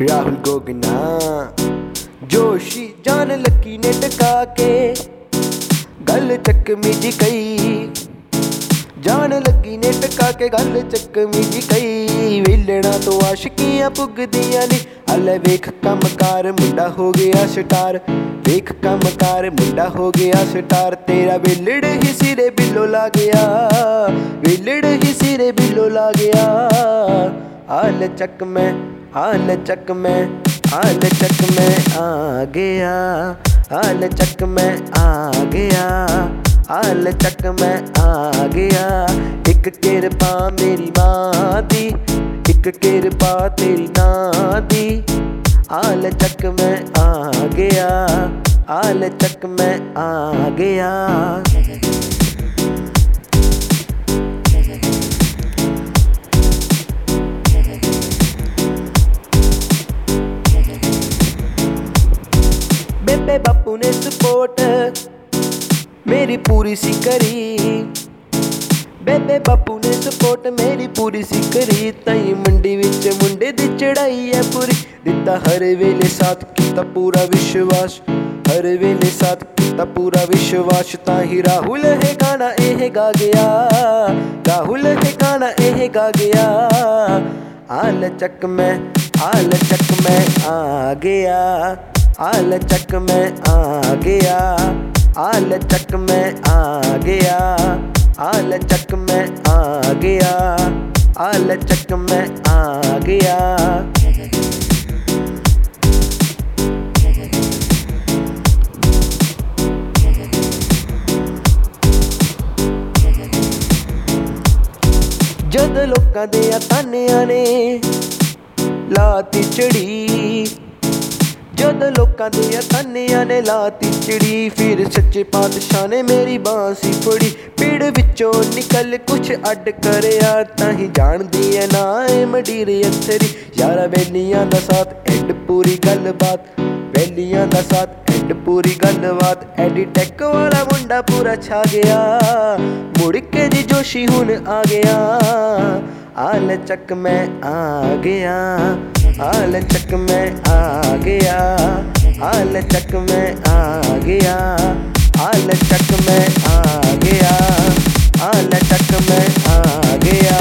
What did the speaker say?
राहुल गोगना जोशी जान लकी ने टका के गल चक मिजी कई। जान लगी ने टका के गल चक मिजी कई। वेलना तो आशकियाँ पुगदियाँ ने। अल वेख कम कार मुंडा हो गया स्टार। वेख कम कार मुंडा हो गया स्टार। तेरा वेलड़ ही सिरे बिलो ला गया। वेलड़ ही सिरे बिलो ला गया। आल चक में आलचक में आलचक में आ गया आलचक में आ गया आलचक में आ गया। एक किरपा मेरी माँ दी एक किरपा तेरी ना दी चक में आ गया आलचक में आ गया। ਗਿਆ ਸਪੋਰਟ ਮੇਰੀ ਪੂਰੀ ਸੀ ਕਰੀ ਬੇਬੇ ਬਾਪੂ ਨੇ ਸਪੋਰਟ ਮੇਰੀ ਪੂਰੀ ਸੀ ਕਰੀ ਤਾਈ ਮੰਡੀ ਵਿੱਚ ਮੁੰਡੇ ਦੀ ਚੜਾਈ ਐ ਪੂਰੀ। ਦਿੱਤਾ ਹਰ ਵੇਲੇ ਸਾਥ, ਕੀਤਾ ਪੂਰਾ ਵਿਸ਼ਵਾਸ। ਹਰ ਵੇਲੇ ਸਾਥ, ਕੀਤਾ ਪੂਰਾ ਵਿਸ਼ਵਾਸ। ਤਾਂ ਹੀ ਰਾਹੁਲ ਹੈ ਗਾਣਾ ਇਹ ਗਾ ਗਿਆ। ਰਾਹੁਲ ਹੈ ਗਾਣਾ ਇਹ ਗਾ ਗਿਆ। ਆਲ ਚੱਕ ਮੈਂ ਆਲ ਚੱਕ ਮੈਂ ਆ ਗਿਆ। ਆਲ ਚੱਕ ਮੈਂ ਆ ਗਿਆ ਆਲ ਚੱਕ ਮੈਂ ਆ ਗਿਆ ਆਲ ਚੱਕ ਮੈਂ ਆ ਗਿਆ ਆਲ ਚੱਕ ਮੈਂ ਆ ਗਿਆ ਜਦ ਲੋਕਾਂ ਦੇ ਤਾਨਿਆਂ ਨੇ ਲਾਤੀ ਚੜੀ ਜਦ ਲੋਕਾਂ ਦੇ ਤਾਨਿਆਂ ਨੇ ਲਾਤੀ ਚਿੜੀ, ਫਿਰ ਸੱਚੇ ਪਾਤਸ਼ਾਹ ਨੇ ਮੇਰੀ ਬਾਂਸੀ ਫੜੀ। ਪੀੜ ਵਿੱਚੋਂ ਨਿਕਲ ਕੁਛ ਅੱਡ ਕਰਿਆ, ਤਾਂ ਹੀ ਜਾਣਦੀ ਐ ਨਾ ਏ ਮਡੀਰ ਅਥਰੀ। ਯਾਰਾ ਬੇਲੀਆਂ ਦਾ ਸਾਥ, ਐਡ ਪੂਰੀ ਗੱਲਬਾਤ। ਬੇਲੀਆਂ ਦਾ ਸਾਥ, ਐਡ ਪੂਰੀ ਗੱਲਬਾਤ। ਐਡੀ ਟੈਕ ਵਾਲਾ ਮੁੰਡਾ ਪੂਰਾ ਛਾ ਗਿਆ। ਮੁੜ ਕੇ ਜੀ ਜੋਸ਼ੀ ਹੁਣ ਆ ਗਿਆ। ਆਲ ਚੱਕ ਮੈਂ ਆ ਗਿਆ। हाल चक में आ गया हालचक में आ गया हालचक में आ गया, हाल चक में आ गया।